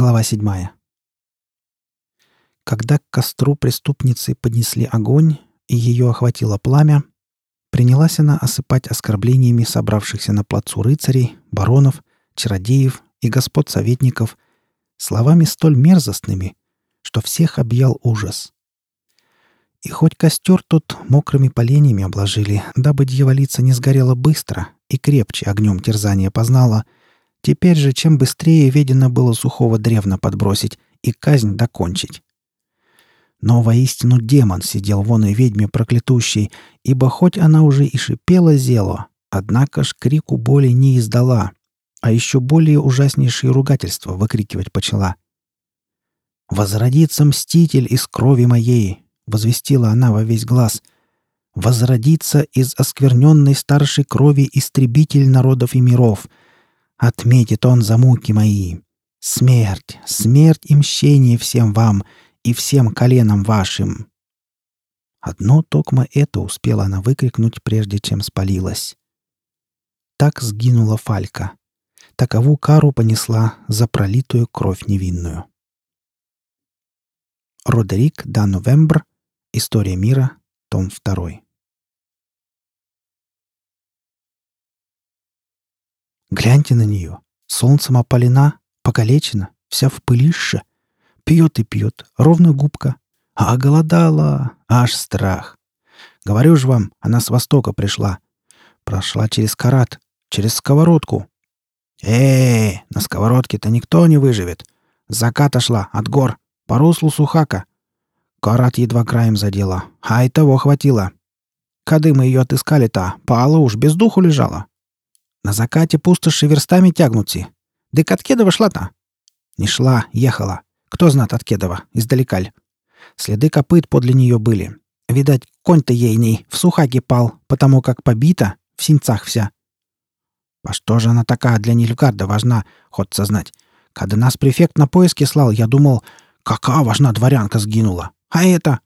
Глава седьмая. Когда к костру преступницы поднесли огонь, и ее охватило пламя, принялась она осыпать оскорблениями собравшихся на плацу рыцарей, баронов, чародеев и господ советников словами столь мерзостными, что всех объял ужас. И хоть костер тут мокрыми поленьями обложили, дабы дьяволица не сгорела быстро и крепче огнем терзания познала, теперь же чем быстрее ведено было сухого древна подбросить и казнь докончить. Но воистину демон сидел вон и ведьме проклятущей, ибо хоть она уже и шипела зело, однако ж крику боли не издала, а еще более ужаснейшие ругательства выкрикивать почала. «Возродится мститель из крови моей!» — возвестила она во весь глаз. «Возродится из оскверненной старшей крови истребитель народов и миров. Отметит он за муки мои. Смерть, смерть и мщение всем вам, и всем коленам вашим!» Одно токмо это успела она выкрикнуть, прежде чем спалилась. Так сгинула Фалька. Такову кару понесла за пролитую кровь невинную. Родерик да Новембр. История мира. Том 2. Гляньте на нее. Солнцем опалена, покалечена, вся в пылище. Пьет и пьет, ровно губка. А голодала, аж страх. Говорю же вам, она с востока пришла. Прошла через карат, через сковородку. Эй, на сковородке-то никто не выживет. Заката шла от гор, по руслу Сухака. Карат едва краем задела, а и того хватило. Кады мы ее отыскали-то, Пала уж без духу лежала. На закате пустоши верстами тягнутся. Дык от Кедова шла-то? Не шла, ехала. Кто знает от Кедова, издалека ль. Следы копыт подле нее были. Видать, конь-то ейный в сухаке пал, потому как побита, в синцах вся. А что же она такая для Нильфгарда важна, ход сознать? Когда нас префект на поиски слал, я думал, какая важна дворянка сгинула. А это?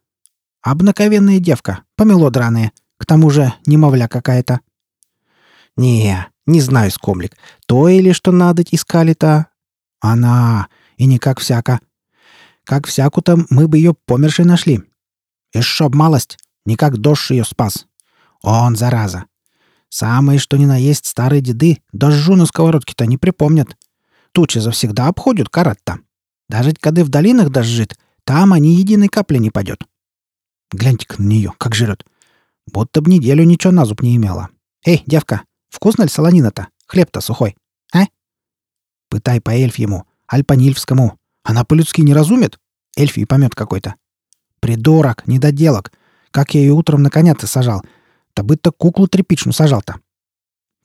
Обнаковенная девка, помело драное. К тому же немовля какая-то. Не, не знаю, скомлик. То или что надо искали-то? Она, и не как всяко. Как всяку-то мы бы ее помершей нашли. И шоб малость, не как дождь ее спас. Он, зараза. Самые, что ни на есть старые деды, дожжу на сковородке-то не припомнят. Тучи завсегда обходят карат-то. Даже когда в долинах дожжит, там они единой капли не падет. Гляньте-ка на нее, как жрет. Будто б неделю ничего на зуб не имела. Эй, девка, вкусно ли солонина-то? Хлеб-то сухой, а? Пытай по эльфьему, аль по нильфскому. Она по-людски не разумит? Эльфий помет какой-то. Придурок, недоделок. Как я ее утром на коня-то сажал. Да быть-то куклу тряпичную сажал-то.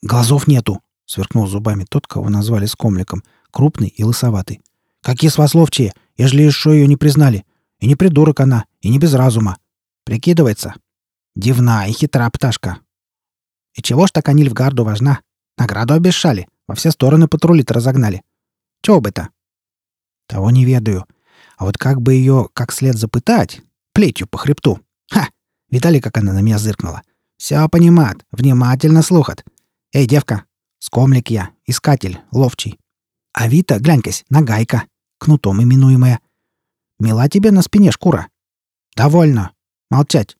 Глазов нету, сверкнул зубами тот, кого назвали скомликом, крупный и лысоватый. Какие свасловчие, ежели еще ее не признали. И не придурок она, и не без разума. Прикидывается. Дивна и хитра пташка. И чего ж так они в гарду важна? Награду обещали. Во все стороны патрули-то разогнали. Чего бы это? Того не ведаю. А вот как бы ее как след запытать? Плетью по хребту. Ха! Видали, как она на меня зыркнула? Все понимает, внимательно слухат. Эй, девка, скомлик я, искатель, ловчий. А Вита, глянь-кась, нагайка, кнутом именуемая. Мила тебе на спине шкура. Довольно. Молчать.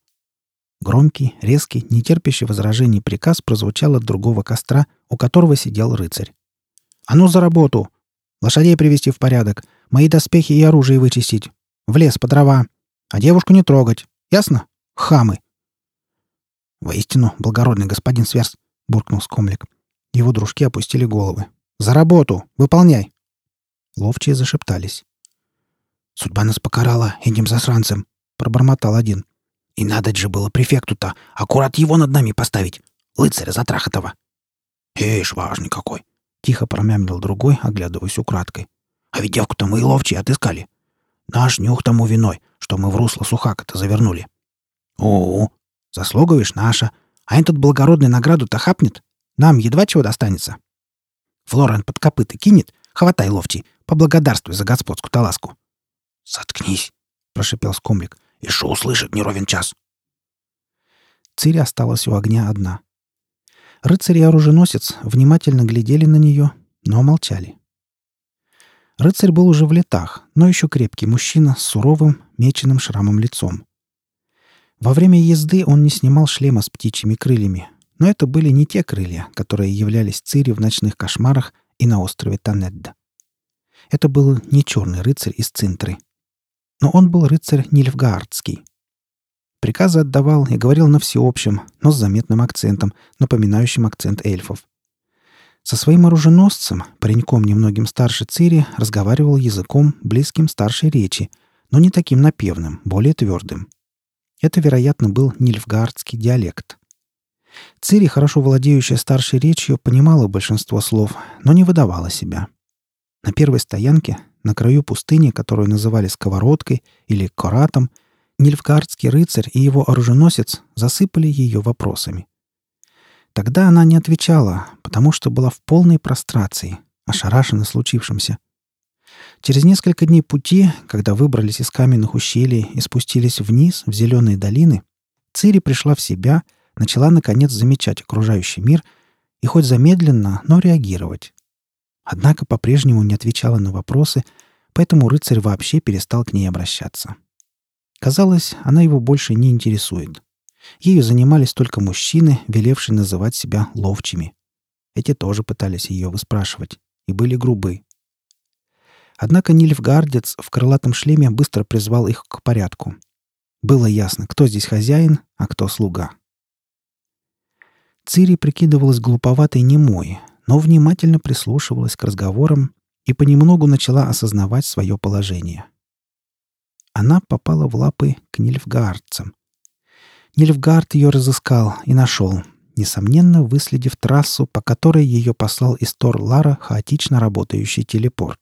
Громкий, резкий, нетерпящий возражений приказ прозвучал от другого костра, у которого сидел рыцарь. «А ну за работу! Лошадей привести в порядок, мои доспехи и оружие вычистить, в лес по дрова, а девушку не трогать. Ясно? Хамы!» «Воистину, благородный господин Сверс!» — буркнул скомлик. Его дружки опустили головы. «За работу! Выполняй!» Ловчие зашептались. «Судьба нас покарала этим засранцем!» — пробормотал один. И надо же было префекту-то аккурат его над нами поставить. Лыцаря Затрахотова. Эйш, важный какой. Тихо промямлил другой, оглядываясь украдкой. А ведь девку-то мы и ловчие отыскали. Наш нюх тому виной, что мы в русло сухака-то завернули. О, заслуга вишь наша. А этот благородный награду-то хапнет. Нам едва чего достанется. Флорен под копыта кинет. Хватай, ловчий, поблагодарствуй за господскую таласку. «Заткнись!» — прошипел скомлик. И шо услышит не ровен час. Цири осталась у огня одна. Рыцарь и оруженосец внимательно глядели на нее, но молчали. Рыцарь был уже в летах, но еще крепкий мужчина с суровым, меченым шрамом лицом. Во время езды он не снимал шлема с птичьими крыльями, но это были не те крылья, которые являлись Цири в ночных кошмарах и на острове Танедда. Это был не черный рыцарь из Цинтры. Но он был рыцарь Нильфгаардский. Приказы отдавал и говорил на всеобщем, но с заметным акцентом, напоминающим акцент эльфов. Со своим оруженосцем, пареньком немногим старше Цири, разговаривал языком, близким старшей речи, но не таким напевным, более твердым. Это, вероятно, был нильфгаардский диалект. Цири, хорошо владеющая старшей речью, понимала большинство слов, но не выдавала себя. На первой стоянке, на краю пустыни, которую называли Сковородкой или Коратом, Нильфгардский рыцарь и его оруженосец засыпали ее вопросами. Тогда она не отвечала, потому что была в полной прострации, ошарашена случившимся. Через несколько дней пути, когда выбрались из каменных ущелий и спустились вниз, в зеленые долины, Цири пришла в себя, начала, наконец, замечать окружающий мир и хоть замедленно, но реагировать. Однако по-прежнему не отвечала на вопросы, поэтому рыцарь вообще перестал к ней обращаться. Казалось, она его больше не интересует. Ею занимались только мужчины, велевшие называть себя ловчими. Эти тоже пытались ее выспрашивать и были грубы. Однако Нильфгардец в крылатом шлеме быстро призвал их к порядку. Было ясно, кто здесь хозяин, а кто слуга. Цири прикидывалась глуповатой немой, но внимательно прислушивалась к разговорам и понемногу начала осознавать свое положение — она попала в лапы к нильфгардцам. Нильфгард ее разыскал и нашел, несомненно, выследив трассу, по которой ее послал из Тор-Лара хаотично работающий телепорт.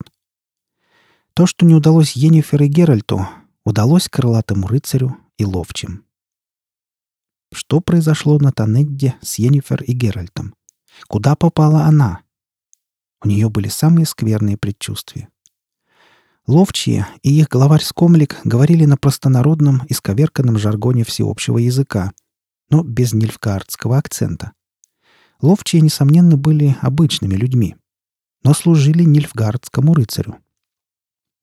То, что не удалось Йеннифер и Геральту, удалось крылатому рыцарю и ловчим. Что произошло на Танедде с Йеннифер и Геральтом? Куда попала она? У нее были самые скверные предчувствия. Ловчие и их главарь Скомлик говорили на простонародном и сковерканном жаргоне всеобщего языка, но без нильфгаардского акцента. Ловчие, несомненно, были обычными людьми, но служили нильфгаардскому рыцарю.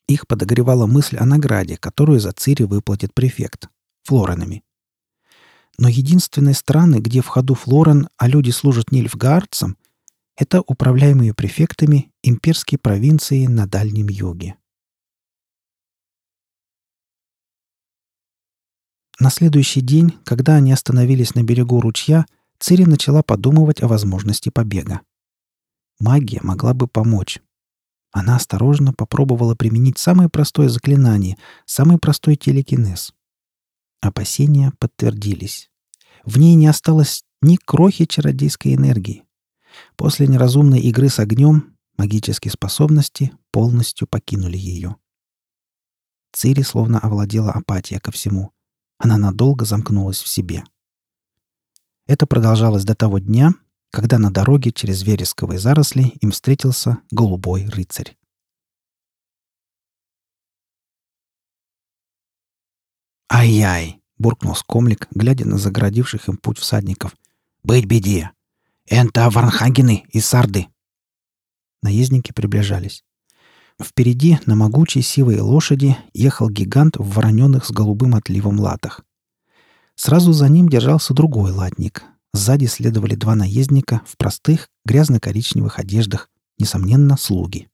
Их подогревала мысль о награде, которую за Цири выплатит префект — флоренами. Но единственные страны, где в ходу флорен, а люди служат нильфгаардцам, это управляемые префектами имперские провинции на Дальнем Юге. На следующий день, когда они остановились на берегу ручья, Цири начала подумывать о возможности побега. Магия могла бы помочь. Она осторожно попробовала применить самое простое заклинание, самый простой телекинез. Опасения подтвердились. В ней не осталось ни крохи чародейской энергии. После неразумной игры с огнем магические способности полностью покинули ее. Цири словно овладела апатия ко всему. Она надолго замкнулась в себе. Это продолжалось до того дня, когда на дороге через вересковые заросли им встретился голубой рыцарь. «Ай-яй!» — буркнул скомлик, глядя на загородивших им путь всадников. «Быть беде! Энта Варнхагены и Сарды!» Наездники приближались. Впереди на могучей сивой лошади ехал гигант в вороненых с голубым отливом латах. Сразу за ним держался другой латник. Сзади следовали два наездника в простых грязно-коричневых одеждах, несомненно, слуги.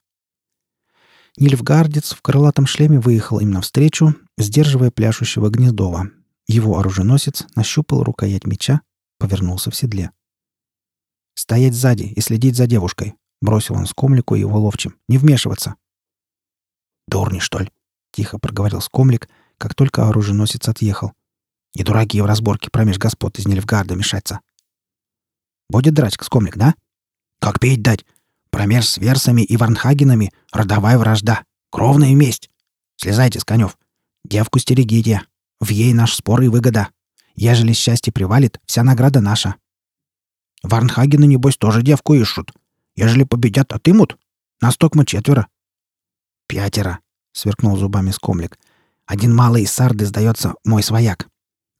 Нильфгардец в крылатом шлеме выехал им навстречу, сдерживая пляшущего Гнездова. Его оруженосец нащупал рукоять меча, повернулся в седле. «Стоять сзади и следить за девушкой», — бросил он скомлику и его ловчим. «Не вмешиваться». «Дурни, что ли?» — тихо проговорил скомлик, как только оруженосец отъехал. «Не дураки в разборке промеж господ из Нильфгарда мешаться». «Будет драчка, скомлик, да?» «Как петь дать? Промеж с Версами и Варнхагенами родовая вражда, кровная месть. Слезайте с конев. Девку стерегите. В ей наш спор и выгода. Ежели счастье привалит, вся награда наша. Варнхагены, небось, тоже девку ищут. Ежели победят, отымут. Нас мы четверо, «Пятеро!» — сверкнул зубами скомлик. «Один малый из сарды, сдается, мой свояк.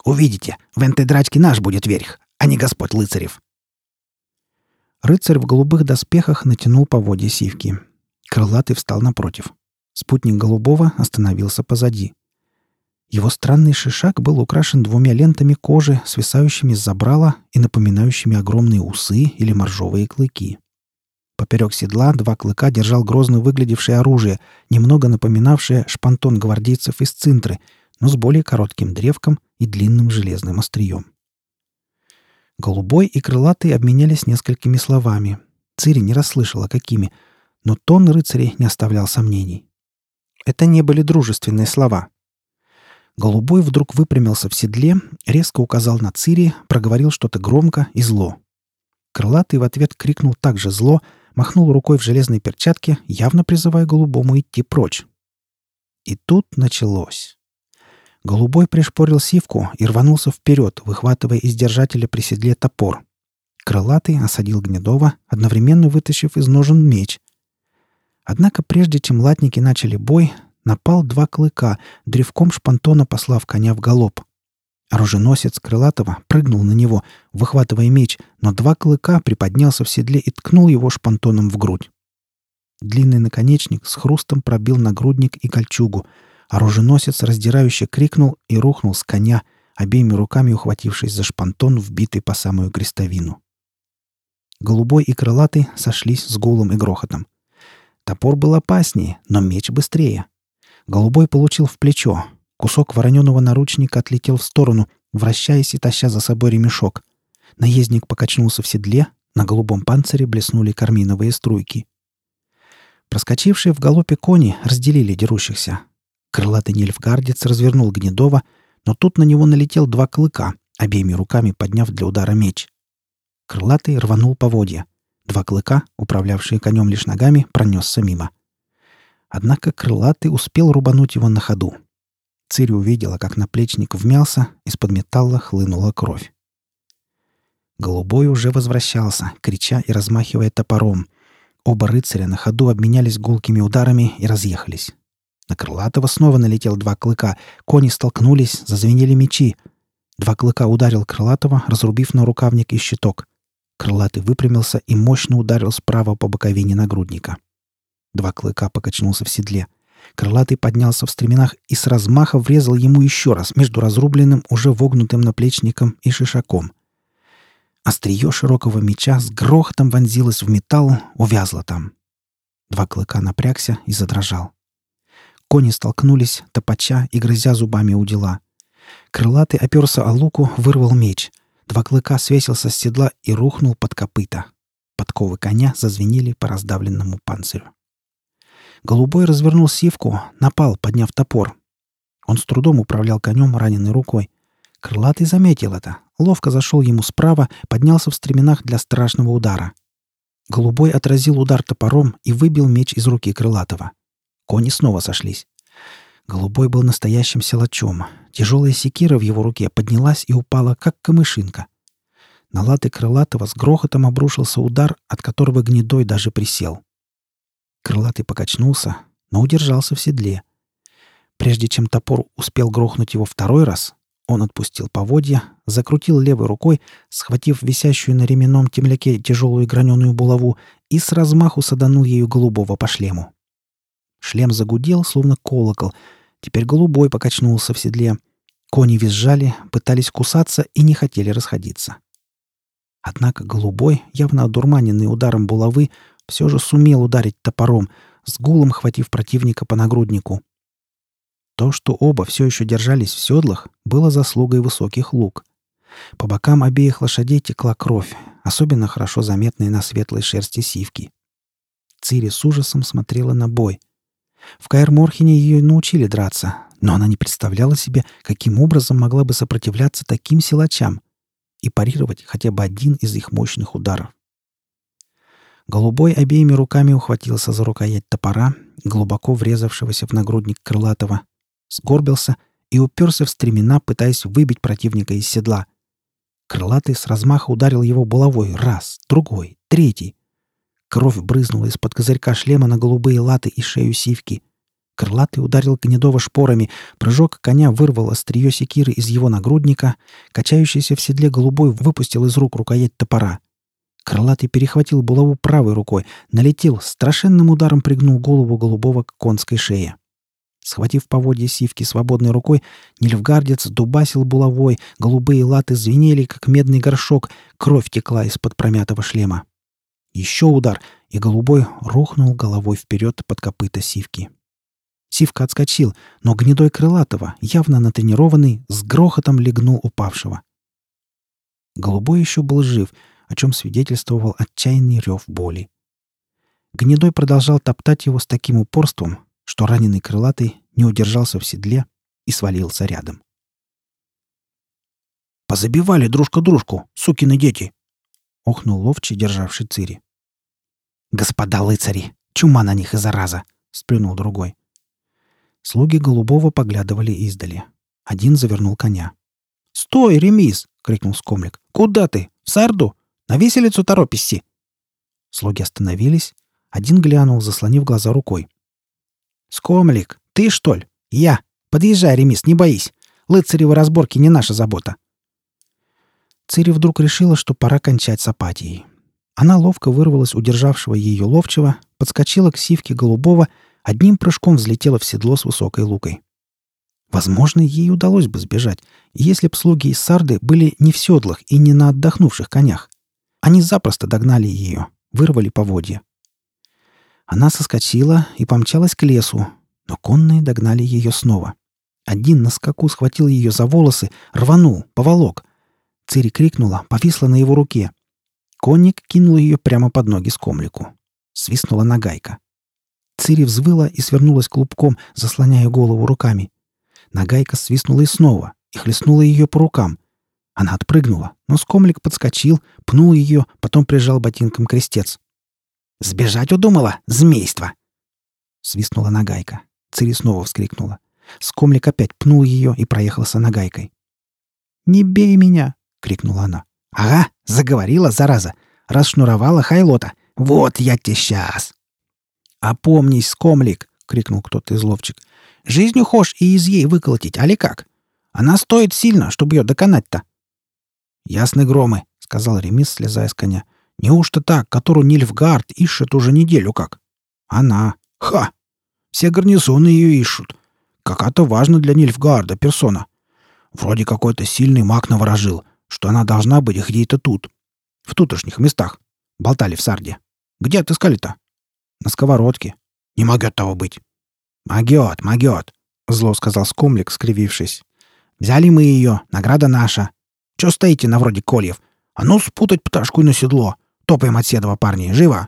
Увидите, в этой драчке наш будет верх, а не господь Лыцарев». Рыцарь в голубых доспехах натянул поводья сивки. Крылатый встал напротив. Спутник Голубого остановился позади. Его странный шишак был украшен двумя лентами кожи, свисающими с забрала и напоминающими огромные усы или моржовые клыки. Поперек седла два клыка держал грозно выглядевшее оружие, немного напоминавшее шпантон гвардейцев из цинтры, но с более коротким древком и длинным железным острием. Голубой и крылатый обменялись несколькими словами. Цири не расслышала, какими, но тон рыцарей не оставлял сомнений. Это не были дружественные слова. Голубой вдруг выпрямился в седле, резко указал на Цири, проговорил что-то громко и зло. Крылатый в ответ крикнул так же зло, махнул рукой в железной перчатке, явно призывая Голубому идти прочь. И тут началось. Голубой пришпорил сивку и рванулся вперед, выхватывая из держателя при седле топор. Крылатый осадил Гнедова, одновременно вытащив из ножен меч. Однако прежде чем латники начали бой, напал два клыка, древком шпантона послав коня в галоп. Оруженосец Крылатого прыгнул на него, выхватывая меч, но два клыка приподнялся в седле и ткнул его шпантоном в грудь. Длинный наконечник с хрустом пробил нагрудник и кольчугу — Оруженосец раздирающе крикнул и рухнул с коня, обеими руками ухватившись за шпантон, вбитый по самую крестовину. Голубой и крылатый сошлись с гулом и грохотом. Топор был опаснее, но меч быстрее. Голубой получил в плечо. Кусок вороненого наручника отлетел в сторону, вращаясь и таща за собой ремешок. Наездник покачнулся в седле, на голубом панцире блеснули карминовые струйки. Проскочившие в галопе кони разделили дерущихся, Крылатый нельфгардец развернул Гнедова, но тут на него налетел два клыка, обеими руками подняв для удара меч. Крылатый рванул поводья. Два клыка, управлявшие конем лишь ногами, пронесся мимо. Однако крылатый успел рубануть его на ходу. Цири увидела, как наплечник вмялся, из-под металла хлынула кровь. Голубой уже возвращался, крича и размахивая топором. Оба рыцаря на ходу обменялись гулкими ударами и разъехались. На Крылатого снова налетел два клыка. Кони столкнулись, зазвенели мечи. Два клыка ударил Крылатого, разрубив на рукавник и щиток. Крылатый выпрямился и мощно ударил справа по боковине нагрудника. Два клыка покачнулся в седле. Крылатый поднялся в стременах и с размаха врезал ему еще раз между разрубленным, уже вогнутым наплечником и шишаком. Острие широкого меча с грохотом вонзилось в металл, увязло там. Два клыка напрягся и задрожал. Кони столкнулись, топача и грызя зубами у дела. Крылатый оперся о луку, вырвал меч. Два клыка свесился с седла и рухнул под копыта. Подковы коня зазвенели по раздавленному панцирю. Голубой развернул сивку, напал, подняв топор. Он с трудом управлял конем раненой рукой. Крылатый заметил это. Ловко зашел ему справа, поднялся в стременах для страшного удара. Голубой отразил удар топором и выбил меч из руки Крылатого. Кони снова сошлись. Голубой был настоящим силачом. Тяжелая секира в его руке поднялась и упала, как камышинка. На латы крылатого с грохотом обрушился удар, от которого гнедой даже присел. Крылатый покачнулся, но удержался в седле. Прежде чем топор успел грохнуть его второй раз, он отпустил поводья, закрутил левой рукой, схватив висящую на ременном темляке тяжелую граненую булаву и с размаху саданул ею голубого по шлему. Шлем загудел, словно колокол. Теперь голубой покачнулся в седле. Кони визжали, пытались кусаться и не хотели расходиться. Однако голубой, явно одурманенный ударом булавы, все же сумел ударить топором, с гулом хватив противника по нагруднику. То, что оба все еще держались в седлах, было заслугой высоких лук. По бокам обеих лошадей текла кровь, особенно хорошо заметная на светлой шерсти сивки. Цири с ужасом смотрела на бой — в Каэр-Морхене ее научили драться, но она не представляла себе, каким образом могла бы сопротивляться таким силачам и парировать хотя бы один из их мощных ударов. Голубой обеими руками ухватился за рукоять топора, глубоко врезавшегося в нагрудник крылатого, сгорбился и уперся в стремена, пытаясь выбить противника из седла. Крылатый с размаха ударил его булавой раз, другой, третий. Кровь брызнула из-под козырька шлема на голубые латы и шею сивки. Крылатый ударил Гнедова шпорами, прыжок коня вырвал острие секиры из его нагрудника, качающийся в седле голубой выпустил из рук рукоять топора. Крылатый перехватил булаву правой рукой, налетел, страшенным ударом пригнул голову голубого к конской шее. Схватив поводья сивки свободной рукой, нильфгардец дубасил булавой, голубые латы звенели, как медный горшок, кровь текла из-под промятого шлема. Еще удар, и голубой рухнул головой вперед под копыта сивки. Сивка отскочил, но гнедой крылатого, явно натренированный, с грохотом легнул упавшего. Голубой еще был жив, о чем свидетельствовал отчаянный рев боли. Гнедой продолжал топтать его с таким упорством, что раненый крылатый не удержался в седле и свалился рядом. «Позабивали дружка дружку, сукины дети!» — охнул ловчий, державший цири. «Господа лыцари! Чума на них и зараза!» — сплюнул другой. Слуги Голубого поглядывали издали. Один завернул коня. «Стой, ремис!» — крикнул скомлик. «Куда ты? В сарду? На виселицу торопишься!» Слуги остановились. Один глянул, заслонив глаза рукой. «Скомлик, ты, что ли? Я. Подъезжай, Ремис, не боись. Лыцаревы разборки не наша забота». Цири вдруг решила, что пора кончать с апатией. Она ловко вырвалась у державшего ее ловчего, подскочила к сивке голубого, одним прыжком взлетела в седло с высокой лукой. Возможно, ей удалось бы сбежать, если б слуги из Сарды были не в седлах и не на отдохнувших конях. Они запросто догнали ее, вырвали поводья. Она соскочила и помчалась к лесу, но конные догнали ее снова. Один на скаку схватил ее за волосы, рванул, поволок. Цири крикнула, повисла на его руке. Конник кинул ее прямо под ноги скомлику. Свистнула нагайка. Цири взвыла и свернулась клубком, заслоняя голову руками. Нагайка свистнула и снова, и хлестнула ее по рукам. Она отпрыгнула, но скомлик подскочил, пнул ее, потом прижал ботинком крестец. «Сбежать удумала? Змейство!» Свистнула нагайка. Цири снова вскрикнула. Скомлик опять пнул ее и проехался нагайкой. «Не бей меня!» — крикнула она. «Ага, заговорила, зараза! Расшнуровала хайлота! Вот я тебе сейчас!» «Опомнись, скомлик!» — крикнул кто-то из ловчик. «Жизнью хошь и из ей выколотить, али как? Она стоит сильно, чтобы ее доконать-то!» «Ясны громы!» — сказал Ремис, слезая с коня. Неужто так, которую Нильфгард ищет уже неделю как? Она. Ха! Все гарнизоны ее ищут. Какая-то важна для Нильфгарда персона. Вроде какой-то сильный маг наворожил, что она должна быть где-то тут. В тутошних местах. Болтали в Сарде. Где отыскали-то? На сковородке. Не могет того быть. Могет, могет, зло сказал Скомлик, скривившись. Взяли мы ее, награда наша. Че стоите на вроде кольев? А ну спутать пташку на седло. Топаем от Седова, парни, живо!»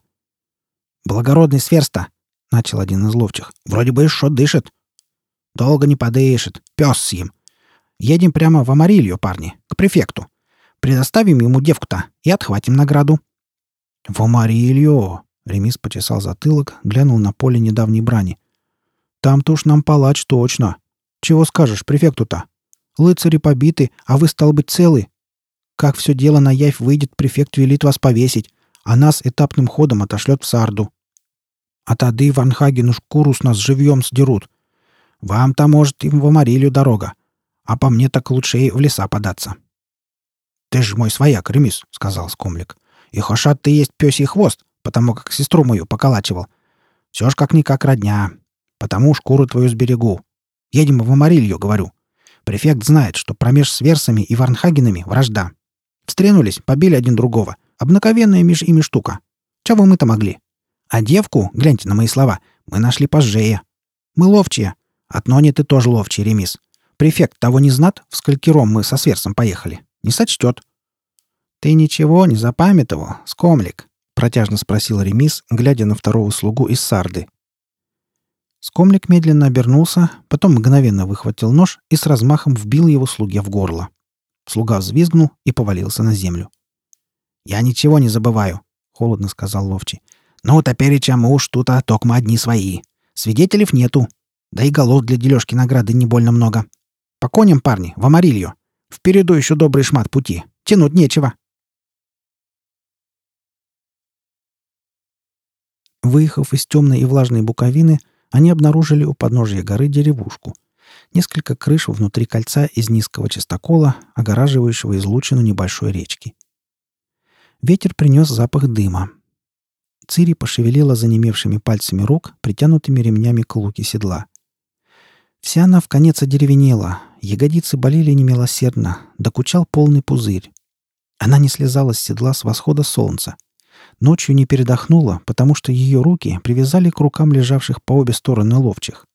«Благородный сверста!» — начал один из ловчих. «Вроде бы еще дышит». «Долго не подышит. Пес с ним. Едем прямо в Амарилью, парни, к префекту. Предоставим ему девку-то и отхватим награду». «В Амарилью!» — Ремис почесал затылок, глянул на поле недавней брани. «Там-то уж нам палач точно. Чего скажешь префекту-то? Лыцари побиты, а вы, стал быть, целы. Как все дело на явь выйдет, префект велит вас повесить, а нас этапным ходом отошлет в Сарду. А тады Ванхагену шкуру с нас живьем сдерут. Вам-то, может, им в Амарилью дорога. А по мне так лучше и в леса податься. — Ты ж мой свояк, Ремис, — сказал Скомлик. — И хошат ты есть пёсий хвост, потому как сестру мою поколачивал. Все ж как-никак родня. Потому шкуру твою сберегу. Едем в Амарилью, говорю. Префект знает, что промеж с Версами и Варнхагенами вражда. Встренулись, побили один другого. Обнаковенная меж ими штука. Чего мы-то могли? А девку, гляньте на мои слова, мы нашли позжее. Мы ловчие. От Нони ты тоже ловчий, Ремис. Префект того не знат, в сколькером мы со сверсом поехали. Не сочтет. Ты ничего не запамятовал, скомлик? Протяжно спросил Ремис, глядя на второго слугу из Сарды. Скомлик медленно обернулся, потом мгновенно выхватил нож и с размахом вбил его слуге в горло. Слуга взвизгнул и повалился на землю. «Я ничего не забываю», — холодно сказал Ловчий. «Ну, топереча мы уж тут, а токма одни свои. Свидетелей нету. Да и голов для дележки награды не больно много. По коням, парни, в Амарилью. Впереду еще добрый шмат пути. Тянуть нечего». Выехав из темной и влажной буковины, они обнаружили у подножия горы деревушку — несколько крыш внутри кольца из низкого частокола, огораживающего излучину небольшой речки. Ветер принес запах дыма. Цири пошевелила занемевшими пальцами рук, притянутыми ремнями к луке седла. Вся она в конец одеревенела, ягодицы болели немилосердно, докучал полный пузырь. Она не слезала с седла с восхода солнца. Ночью не передохнула, потому что ее руки привязали к рукам лежавших по обе стороны ловчих.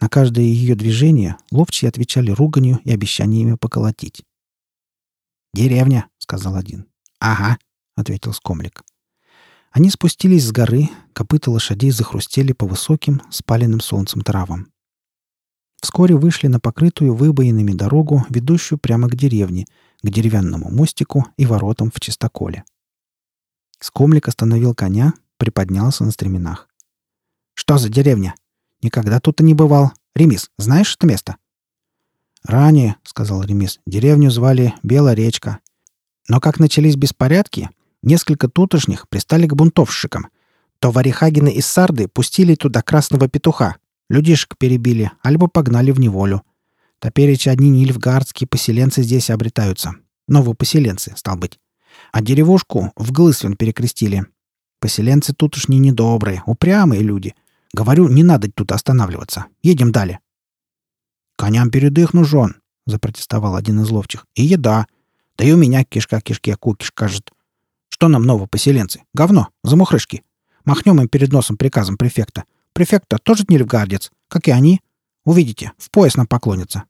На каждое ее движение ловчие отвечали руганью и обещаниями поколотить. «Деревня», — сказал один. «Ага», — ответил скомлик. Они спустились с горы, копыта лошадей захрустели по высоким, спаленным солнцем травам. Вскоре вышли на покрытую выбоинами дорогу, ведущую прямо к деревне, к деревянному мостику и воротам в чистоколе. Скомлик остановил коня, приподнялся на стременах. «Что за деревня? Никогда тут и не бывал. Ремис, знаешь это место?» «Ранее», — сказал Ремис, — «деревню звали Белая речка. Но как начались беспорядки, несколько тутошних пристали к бунтовщикам. То Варихагины из Сарды пустили туда красного петуха, людишек перебили, альбо погнали в неволю. Топеречь одни нильфгардские поселенцы здесь обретаются. Новопоселенцы, стал быть. А деревушку в Глысвин перекрестили. Поселенцы тут уж не недобрые, упрямые люди. Говорю, не надо тут останавливаться. Едем далее. «Коням передых нужен», — запротестовал один из ловчих. «И еда. Да и у меня кишка кишке кукиш, кажет. Что нам новопоселенцы? Говно, замухрышки. Махнем им перед носом приказом префекта. Префекта тоже нильфгардец, как и они. Увидите, в пояс нам поклонятся.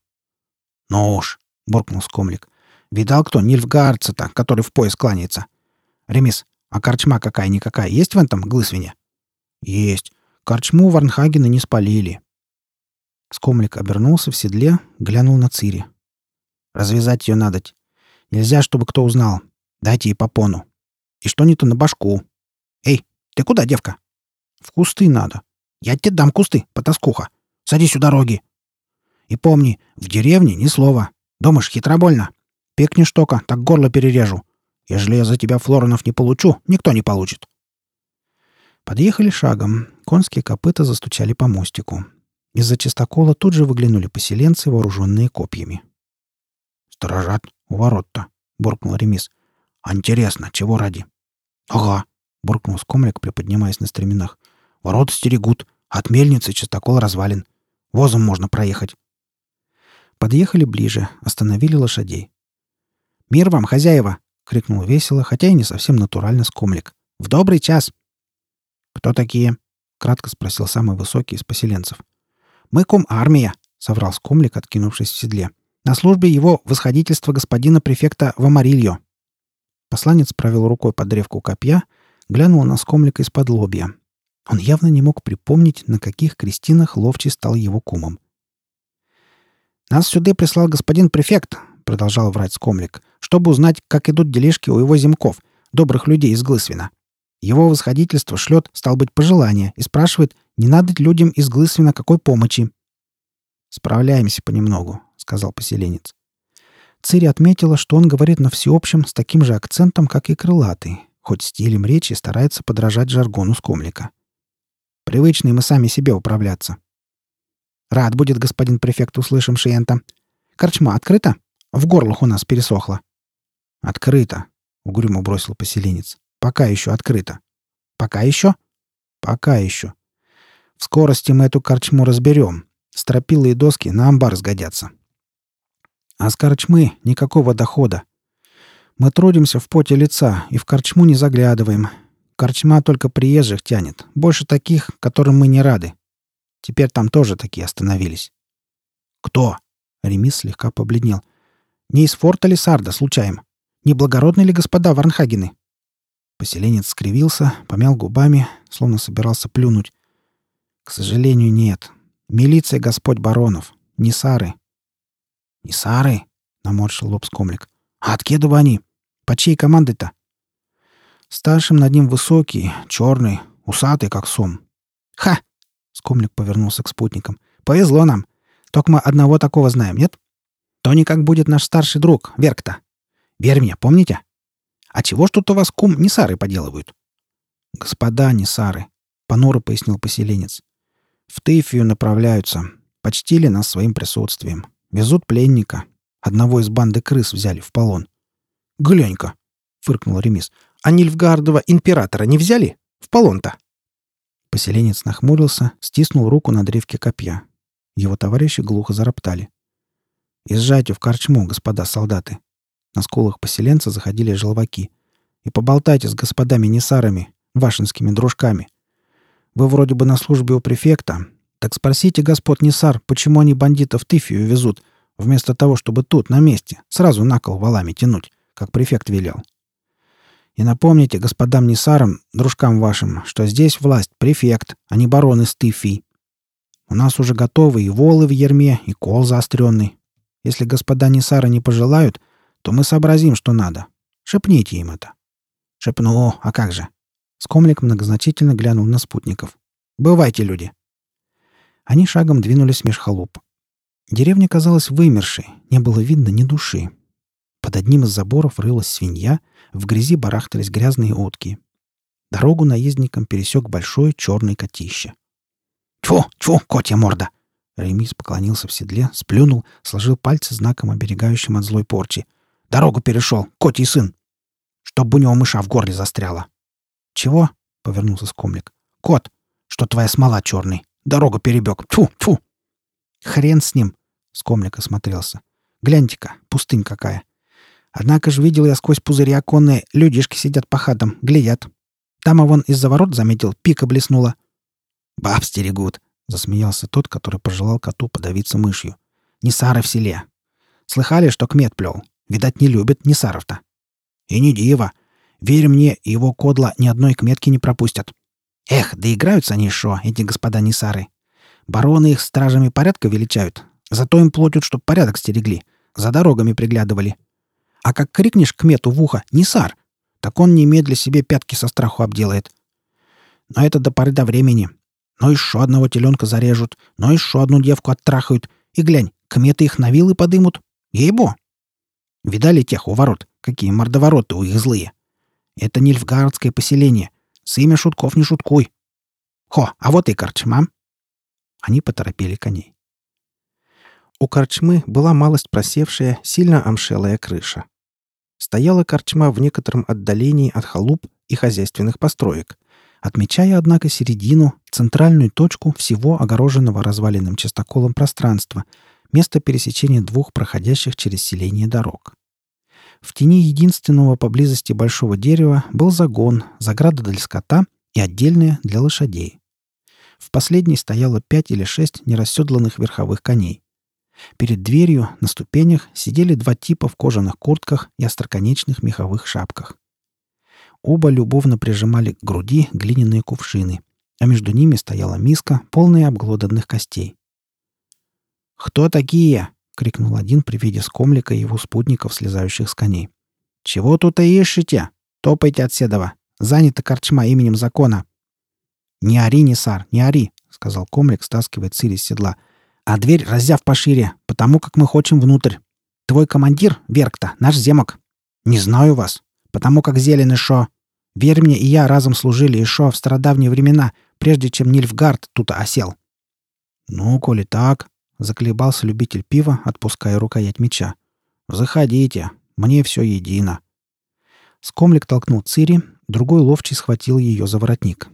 «Ну уж», — буркнул скомлик. «Видал кто нильфгардца-то, который в пояс кланяется? Ремис, а корчма какая-никакая есть в этом глысвине?» «Есть. Корчму Варнхагена не спалили». Скомлик обернулся в седле, глянул на Цири. «Развязать ее надоть. Нельзя, чтобы кто узнал. Дайте ей попону. И что не то на башку. Эй, ты куда, девка?» «В кусты надо. Я тебе дам кусты, потаскуха. Садись у дороги. И помни, в деревне ни слова. Думаешь, хитробольно? Пекнешь тока, так горло перережу. Ежели я за тебя флоронов не получу, никто не получит. Подъехали шагом. Конские копыта застучали по мостику. Из-за чистокола тут же выглянули поселенцы, вооруженные копьями. «Сторожат у ворот-то», — буркнул Ремис. «А интересно, чего ради?» «Ага», — буркнул Скомлик, приподнимаясь на стременах. «Ворота стерегут. От мельницы чистокол развален. Возом можно проехать. Подъехали ближе, остановили лошадей. «Мир вам, хозяева!» — крикнул весело, хотя и не совсем натурально скомлик. «В добрый час!» «Кто такие?» — кратко спросил самый высокий из поселенцев. «Мы ком армия!» — соврал скомлик, откинувшись в седле. «На службе его восходительства господина префекта Вамарильо!» Посланец провел рукой под древку копья, глянул на скомлика из-под лобья. Он явно не мог припомнить, на каких крестинах Ловчий стал его кумом. «Нас сюда прислал господин префект», — продолжал врать Скомлик, «чтобы узнать, как идут делишки у его земков, добрых людей из Глысвина. Его восходительство шлет, стал быть, пожелание и спрашивает, не надо ли людям из Глысвина какой помощи. «Справляемся понемногу», — сказал поселенец. Цири отметила, что он говорит на всеобщем с таким же акцентом, как и крылатый, хоть стилем речи старается подражать жаргону Скомлика. «Привычные мы сами себе управляться», Рад будет господин префект, услышавший это. Корчма открыта? В горлах у нас пересохло. Открыто, угрюмо бросил поселенец. Пока еще открыто. Пока еще? Пока еще. В скорости мы эту корчму разберем. Стропилы и доски на амбар сгодятся. А с корчмы никакого дохода. Мы трудимся в поте лица и в корчму не заглядываем. Корчма только приезжих тянет. Больше таких, которым мы не рады. Теперь там тоже такие остановились. «Кто?» — Ремис слегка побледнел. «Не из форта ли Сарда, случаем? Не благородные ли господа Варнхагены?» Поселенец скривился, помял губами, словно собирался плюнуть. «К сожалению, нет. Милиция Господь Баронов. Не Сары». «Не Сары?» — наморщил лоб скомлик. «А от Кедова они? По чьей командой-то?» Старшим над ним высокий, черный, усатый, как сом. «Ха! Скомлик повернулся к спутникам. «Повезло нам. Только мы одного такого знаем, нет? То не как будет наш старший друг, Верк-то. Верь мне, помните? А чего ж тут у вас кум Несары поделывают?» «Господа Несары», — понуро пояснил поселенец. «В Тыфию направляются. Почтили нас своим присутствием. Везут пленника. Одного из банды крыс взяли в полон». «Глянь-ка!» — фыркнул Ремис. А Нильфгардова императора не взяли? В полон-то?» Поселенец нахмурился, стиснул руку на древке копья. Его товарищи глухо зароптали. «Езжайте в корчму, господа солдаты». На скулах поселенца заходили желваки. «И поболтайте с господами Несарами, вашинскими дружками. Вы вроде бы на службе у префекта. Так спросите господ Несар, почему они бандитов Тыфию везут, вместо того, чтобы тут, на месте, сразу на кол валами тянуть, как префект велел. И напомните господам Несарам, дружкам вашим, что здесь власть префект, а не барон из Тыфий. У нас уже готовы и волы в ерме, и кол заостренный. Если господа Несара не пожелают, то мы сообразим, что надо. Шепните им это. Шепну, а как же? Скомлик многозначительно глянул на спутников. Бывайте, люди. Они шагом двинулись меж халуп. Деревня казалась вымершей, не было видно ни души. Под одним из заборов рылась свинья, в грязи барахтались грязные утки. Дорогу наездникам пересек большое черное котище. «Тьфу, тьфу, котья морда!» Ремис поклонился в седле, сплюнул, сложил пальцы знаком, оберегающим от злой порчи. «Дорогу перешел, котий сын! Чтоб у него мыша в горле застряла!» «Чего?» — повернулся скомлик. «Кот, что твоя смола черный. Дорогу перебег. Тьфу, тьфу!» «Хрен с ним!» — скомлик осмотрелся. «Гляньте-ка, пустынь какая! Однако же видел я сквозь пузыри оконные, людишки сидят по хатам, глядят. Там, а вон из-за ворот заметил, пика блеснула. «Баб стерегут», — засмеялся тот, который пожелал коту подавиться мышью. «Несары в селе. Слыхали, что кмет плел? Видать, не любят Несаров-то. И не диво. Верь мне, его кодла ни одной кметки не пропустят. Эх, да играются они шо, эти господа Несары. Бароны их стражами порядка величают. Зато им платят, чтоб порядок стерегли. За дорогами приглядывали. А как крикнешь к мету в ухо «Нисар!», так он немедля себе пятки со страху обделает. Но это до поры до времени. Но еще одного теленка зарежут, но еще одну девку оттрахают. И глянь, кметы их на вилы подымут. Ей-бо! Видали тех у ворот? Какие мордовороты у их злые. Это Нильфгардское поселение. С имя шутков не шуткуй. Хо, а вот и корчма. Они поторопили коней. У корчмы была малость просевшая, сильно амшелая крыша. Стояла корчма в некотором отдалении от халуп и хозяйственных построек, отмечая, однако, середину, центральную точку всего огороженного разваленным частоколом пространства, место пересечения двух проходящих через селение дорог. В тени единственного поблизости большого дерева был загон, заграда для скота и отдельная для лошадей. В последней стояло пять или шесть нерасседланных верховых коней. Перед дверью на ступенях сидели два типа в кожаных куртках и остроконечных меховых шапках. Оба любовно прижимали к груди глиняные кувшины, а между ними стояла миска, полная обглоданных костей. «Кто такие?» — крикнул один при виде скомлика и его спутников, слезающих с коней. «Чего тут и ищете? Топайте от седова. Занята корчма именем закона». «Не ори, не сар, не ори», — сказал комлик, стаскивая Цири с седла — а дверь разъяв пошире, потому как мы хотим внутрь. Твой командир, Веркта, наш земок. Не знаю вас, потому как зелен и шо. Верь мне, и я разом служили и шо в стародавние времена, прежде чем Нильфгард тут осел. Ну, коли так, заколебался любитель пива, отпуская рукоять меча. Заходите, мне все едино. Скомлик толкнул Цири, другой ловчий схватил ее за воротник.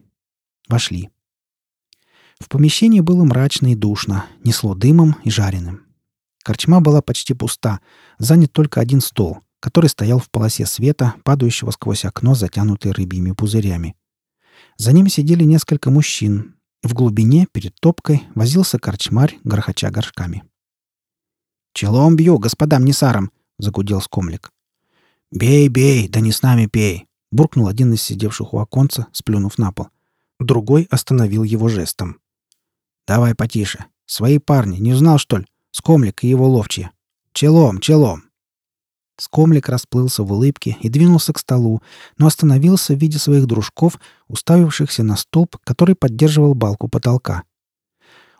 Вошли. В помещении было мрачно и душно, несло дымом и жареным. Корчма была почти пуста, занят только один стол, который стоял в полосе света, падающего сквозь окно, затянутое рыбьими пузырями. За ним сидели несколько мужчин. В глубине, перед топкой, возился корчмарь, грохоча горшками. «Челом бью, господам Несарам!» — загудел скомлик. «Бей, бей, да не с нами пей!» — буркнул один из сидевших у оконца, сплюнув на пол. Другой остановил его жестом. «Давай потише. Свои парни. Не узнал, что ли? Скомлик и его ловчие. Челом, челом!» Скомлик расплылся в улыбке и двинулся к столу, но остановился в виде своих дружков, уставившихся на столб, который поддерживал балку потолка.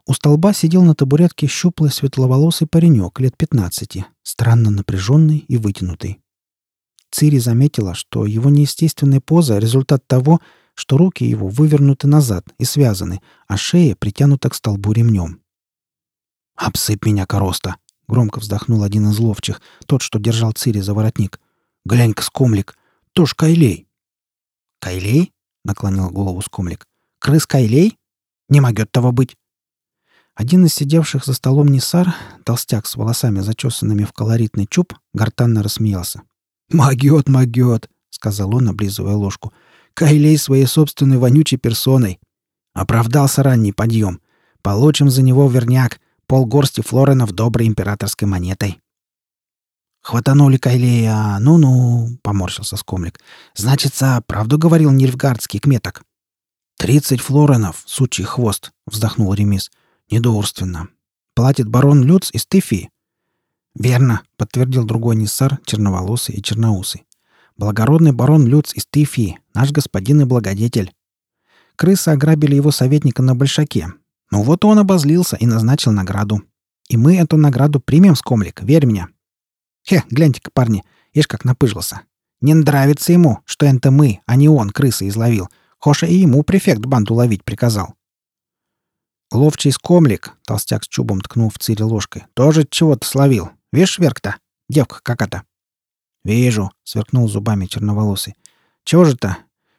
У столба сидел на табуретке щуплый светловолосый паренек лет пятнадцати, странно напряженный и вытянутый. Цири заметила, что его неестественная поза — результат того, что руки его вывернуты назад и связаны, а шея притянута к столбу ремнем. «Обсыпь меня, короста!» — громко вздохнул один из ловчих, тот, что держал Цири за воротник. «Глянь-ка, скомлик! Тоже кайлей! «Кайлей?» — наклонил голову скомлик. «Крыс Кайлей? Не могет того быть!» Один из сидевших за столом Нисар, толстяк с волосами, зачесанными в колоритный чуб, гортанно рассмеялся. «Могет, могет!» — сказал он, облизывая ложку. «Кайлей своей собственной вонючей персоной. Оправдался ранний подъем. Получим за него верняк, полгорсти флоренов доброй императорской монетой». «Хватанули Кайлея, ну-ну», — поморщился скомлик. «Значится, правду говорил Нильфгардский кметок». «Тридцать флоренов, сучий хвост», — вздохнул Ремис. «Недоурственно. Платит барон Люц из Тыфи». «Верно», — подтвердил другой Ниссар, черноволосый и черноусый. «Благородный барон Люц из Тыфи, наш господин и благодетель. Крысы ограбили его советника на Большаке. Ну вот он обозлился и назначил награду. И мы эту награду примем, скомлик, верь мне. Хе, гляньте-ка, парни, ишь как напыжился. Не нравится ему, что это мы, а не он крысы изловил. Хоша и ему префект банду ловить приказал. Ловчий скомлик, толстяк с чубом ткнул в цире ложкой, тоже чего-то словил. Видишь, Верк-то? Девка какая-то. Вижу, сверкнул зубами черноволосый. Чего же-то?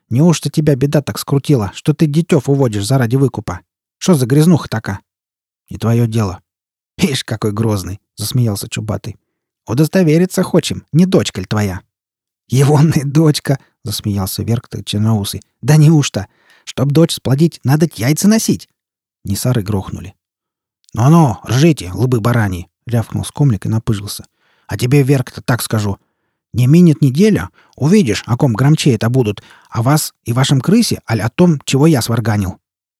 Неужто тебя беда так скрутила, что ты детев уводишь заради выкупа? Что за грязнуха такая? Не твое дело. Ишь, какой грозный, засмеялся Чубатый. Удостовериться хочем, не дочка ли твоя?» «Егонная дочка!» — засмеялся Верк черноусый. «Да неужто? Чтоб дочь сплодить, надо яйца носить!» Несары грохнули. «Ну-ну, ржите, лыбы барани!» — рявкнул скомлик и напыжился. «А тебе, Верк-то, так скажу. Не минет неделя, увидишь, о ком громче это будут, о вас и вашем крысе, аль о том, чего я сварганил.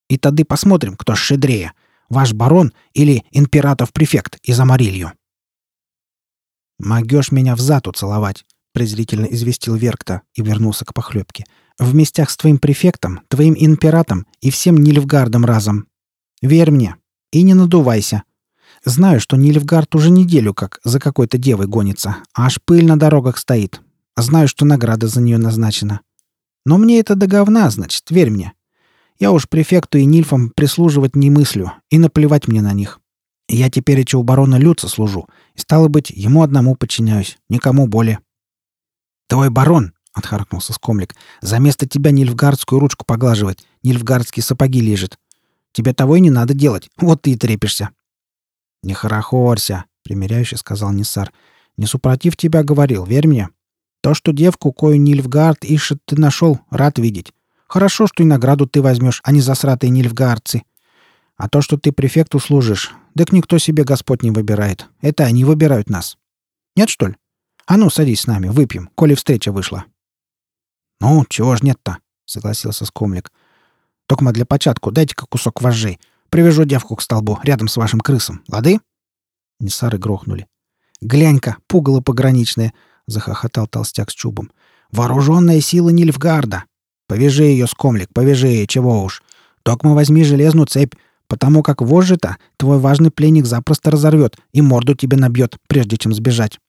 И тогда посмотрим, кто щедрее, ваш барон или императов-префект из Амарилью». «Могешь меня в зату целовать», — презрительно известил Веркта и вернулся к похлебке. «В местях с твоим префектом, твоим императом и всем Нильфгардом разом. Верь мне и не надувайся. Знаю, что Нильфгард уже неделю как за какой-то девой гонится, а аж пыль на дорогах стоит. Знаю, что награда за нее назначена. Но мне это до говна, значит, верь мне. Я уж префекту и Нильфам прислуживать не мыслю, и наплевать мне на них. Я теперь еще у барона Люца служу, и, стало быть, ему одному подчиняюсь, никому более. «Твой барон!» — отхаркнулся скомлик. «За место тебя нильфгардскую ручку поглаживать, нильфгардские сапоги лежит. Тебе того и не надо делать, вот ты и трепишься». «Не хорохорься», — примиряюще сказал Ниссар. «Не супротив тебя говорил, верь мне. То, что девку, кою Нильфгард ищет, ты нашел, рад видеть. Хорошо, что и награду ты возьмешь, а не засратые нильфгардцы. А то, что ты префекту служишь, так никто себе Господь не выбирает. Это они выбирают нас. Нет, что ли? А ну, садись с нами, выпьем, коли встреча вышла. Ну, чего ж нет-то, согласился Скомлик. Токма для початку дайте-ка кусок вожжей. Привяжу девку к столбу, рядом с вашим крысом. Лады? Несары грохнули. «Глянь-ка, пугало пограничное!» — захохотал толстяк с чубом. «Вооруженная сила Нильфгарда! Повяжи ее, скомлик, повяжи, чего уж! Токма возьми железную цепь, потому как вожжи-то твой важный пленник запросто разорвет и морду тебе набьет, прежде чем сбежать.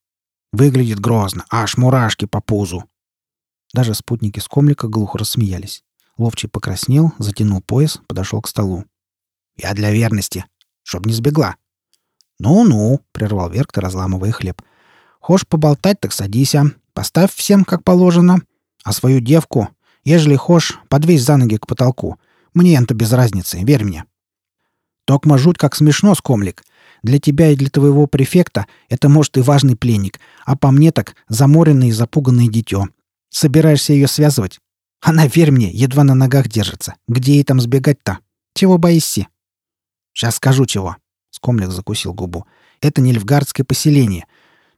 Выглядит грозно, аж мурашки по пузу. Даже спутники скомлика глухо рассмеялись. Ловчий покраснел, затянул пояс, подошел к столу. «Я для верности, чтоб не сбегла». «Ну-ну», — прервал Веркта, разламывая хлеб. «Хошь поболтать, так садись, а. Поставь всем, как положено. А свою девку, ежели хошь, подвесь за ноги к потолку. Мне это без разницы, верь мне». Токма жуть как смешно, скомлик. Для тебя и для твоего префекта это, может, и важный пленник, а по мне так заморенное и запуганное дитё. Собираешься ее связывать? Она, верь мне, едва на ногах держится. Где ей там сбегать-то? Чего боишься? Сейчас скажу чего. Скомлик закусил губу. Это не львгардское поселение.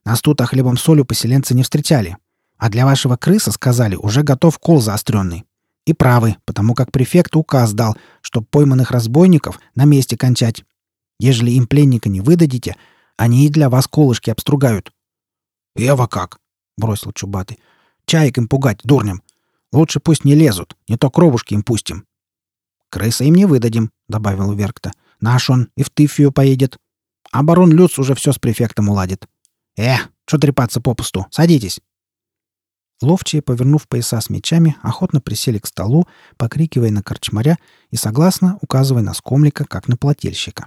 Нас тут а хлебом солью поселенцы не встречали. А для вашего крыса, сказали, уже готов кол заостренный. И правы, потому как префект указ дал, чтоб пойманных разбойников на месте кончать. Ежели им пленника не выдадите, они и для вас колышки обстругают. «Эва как?» — бросил Чубатый. «Чаек им пугать, дурням. Лучше пусть не лезут, не то кровушки им пустим». «Крыса им не выдадим», — добавил Веркта. «Наш он и в Тыфию поедет. А барон Люц уже все с префектом уладит. Э, что трепаться попусту? Садитесь». Ловчие, повернув пояса с мечами, охотно присели к столу, покрикивая на корчмаря и согласно указывая на скомлика, как на плательщика.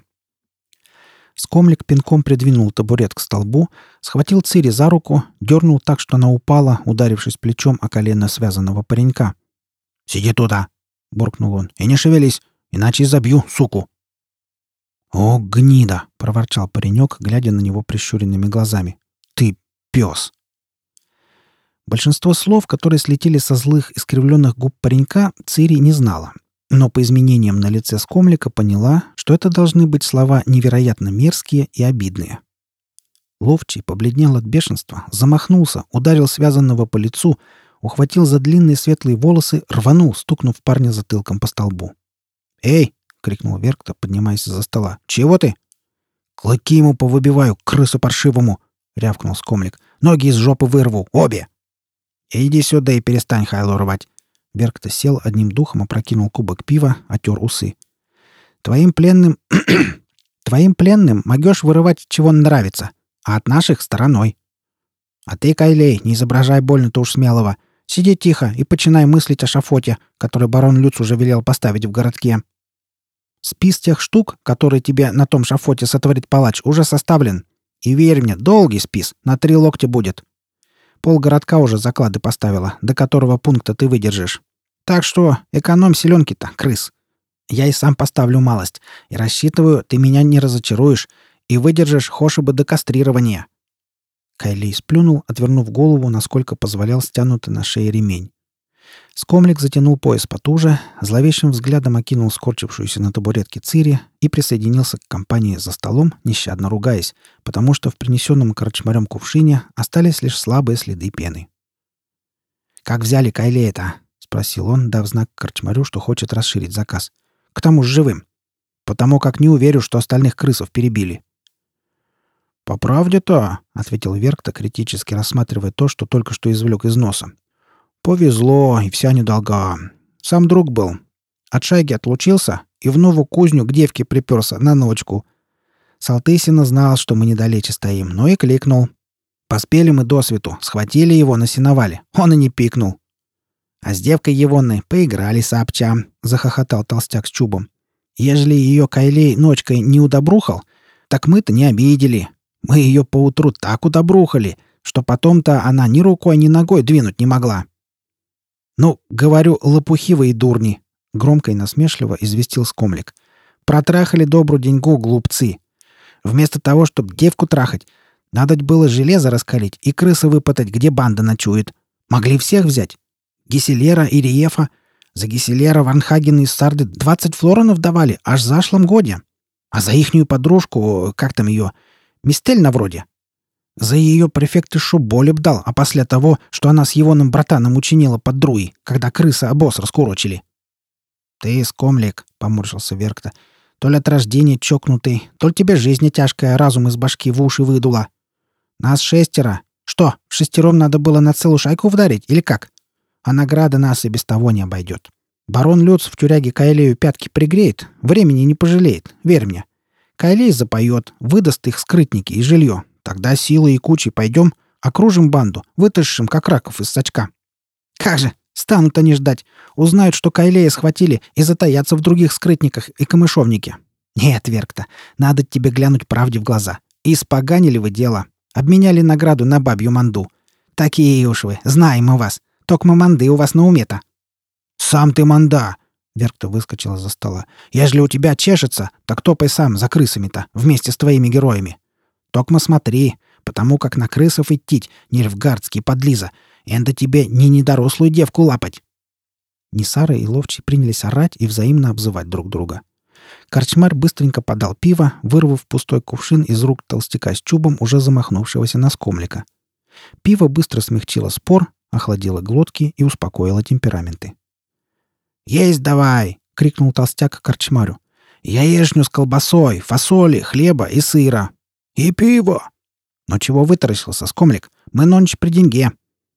Скомлик пинком придвинул табурет к столбу, схватил Цири за руку, дернул так, что она упала, ударившись плечом о колено связанного паренька. «Сиди туда!» — буркнул он. «И не шевелись, иначе забью, суку!» «О, гнида!» — проворчал паренек, глядя на него прищуренными глазами. «Ты пес!» Большинство слов, которые слетели со злых, искривленных губ паренька, Цири не знала. Но по изменениям на лице скомлика поняла, что это должны быть слова невероятно мерзкие и обидные. Ловчий побледнел от бешенства, замахнулся, ударил связанного по лицу, ухватил за длинные светлые волосы, рванул, стукнув парня затылком по столбу. «Эй!» — крикнул Веркта, поднимаясь из-за стола. «Чего ты?» «Клыки ему повыбиваю, крысу паршивому!» — рявкнул скомлик. «Ноги из жопы вырву! Обе!» «Иди сюда и перестань хайло рвать!» Веркта сел, одним духом опрокинул кубок пива, отер усы. «Твоим пленным... Твоим пленным могешь вырывать, чего нравится, а от наших — стороной. А ты, Кайлей, не изображай больно-то уж смелого. Сиди тихо и починай мыслить о шафоте, который барон Люц уже велел поставить в городке. Спис тех штук, которые тебе на том шафоте сотворит палач, уже составлен. И верь мне, долгий спис, на три локтя будет. Пол городка уже заклады поставила, до которого пункта ты выдержишь. Так что экономь селенки-то, крыс. Я и сам поставлю малость, и рассчитываю, ты меня не разочаруешь и выдержишь хошибы до кастрирования. Кайли сплюнул, отвернув голову, насколько позволял стянутый на шее ремень. Скомлик затянул пояс потуже, зловещим взглядом окинул скорчившуюся на табуретке Цири и присоединился к компании за столом, нещадно ругаясь, потому что в принесенном корчмарем кувшине остались лишь слабые следы пены. «Как взяли Кайле это?» — спросил он, дав знак корчмарю, что хочет расширить заказ. «К тому же живым. Потому как не уверю, что остальных крысов перебили». «По правде-то», — ответил Веркта, критически рассматривая то, что только что извлек из носа. «Повезло, и вся недолга. Сам друг был. От шайги отлучился и в новую кузню к девке приперся на ночку. Салтысина знал, что мы недалече стоим, но и кликнул. Поспели мы до свету, схватили его на сеновале. Он и не пикнул. А с девкой Егонной поиграли сообща, — захохотал толстяк с чубом. Ежели ее Кайлей ночкой не удобрухал, так мы-то не обидели, мы ее поутру так удобрухали, что потом-то она ни рукой, ни ногой двинуть не могла. «Ну, говорю, лопухивые дурни!» — громко и насмешливо известил Скомлик. «Протрахали добрую деньгу, глупцы. Вместо того, чтобы девку трахать, надо было железо раскалить и крысы выпытать, где банда ночует. Могли всех взять. Геселера и Риефа. За Геселера Ванхаген и Сарды 20 флоронов давали, аж зашлом годе. А за ихнюю подружку, как там ее, Мистельна вроде. За ее префектышу боли б дал, а после того, что она с егоным братаном учинила под друи, когда крысы обоз раскурочили. «Ты, скомлик», — поморщился Веркта, — «то ли от рождения чокнутый, то ли тебе жизнь тяжкая, разум из башки в уши выдула. Нас шестеро. Что, шестером надо было на целую шайку вдарить, или как? А награда нас и без того не обойдет. Барон Люц в тюряге Кайлею пятки пригреет, времени не пожалеет, верь мне. Кайлей запоет, выдаст их скрытники и жилье. Тогда силой и кучей пойдем, окружим банду, вытащим, как раков из сачка. Как же, станут они ждать. Узнают, что Кайлея схватили и затаятся в других скрытниках и камышовнике. Нет, Веркта, надо тебе глянуть правде в глаза. Испоганили вы дело. Обменяли награду на бабью манду. Такие уж вы, знаем мы вас. Токма манды у вас на уме-то. Сам ты манда, Веркта выскочила за стола. «Ежели у тебя чешется, так топай сам за крысами-то, вместе с твоими героями. Токма смотри, потому как на крысов идти, нервгардский подлиза, это тебе не недорослую девку лапать». Несара и Ловчий принялись орать и взаимно обзывать друг друга. Корчмарь быстренько подал пиво, вырвав пустой кувшин из рук толстяка с чубом, уже замахнувшегося на скомлика. Пиво быстро смягчило спор, охладило глотки и успокоило темпераменты. «Есть давай!» — крикнул толстяк корчмарю. «Яешню с колбасой, фасоли, хлеба и сыра. И пиво!» «Но чего вытаращился, скомлик? Мы нонче при деньге.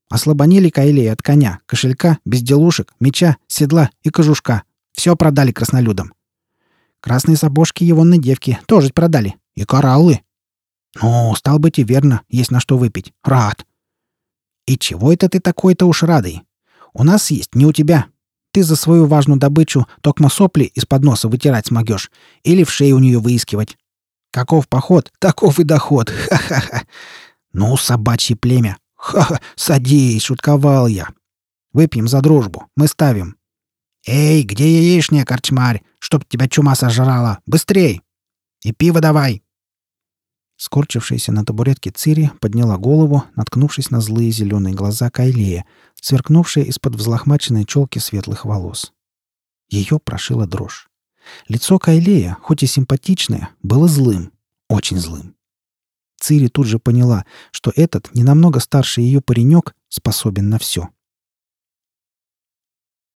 Ослабонили Каилей от коня, кошелька, безделушек, меча, седла и кожушка. Все продали краснолюдам. Красные сапожки его на девки тоже продали. И кораллы. Ну, стал быть и верно, есть на что выпить. Рад. И чего это ты такой-то уж радый? У нас есть, не у тебя. Ты за свою важную добычу токмо сопли из-под носа вытирать смогешь или в шею у нее выискивать. Каков поход, таков и доход. Ха-ха-ха. Ну, собачье племя. Ха-ха, садись, шутковал я. Выпьем за дружбу. Мы ставим. «Эй, где яичня, корчмарь? Чтоб тебя чума сожрала! Быстрей! И пиво давай!» Скорчившаяся на табуретке Цири подняла голову, наткнувшись на злые зеленые глаза Кайлея, сверкнувшие из-под взлохмаченной челки светлых волос. Ее прошила дрожь. Лицо Кайлея, хоть и симпатичное, было злым, очень злым. Цири тут же поняла, что этот, не намного старше ее паренек, способен на все.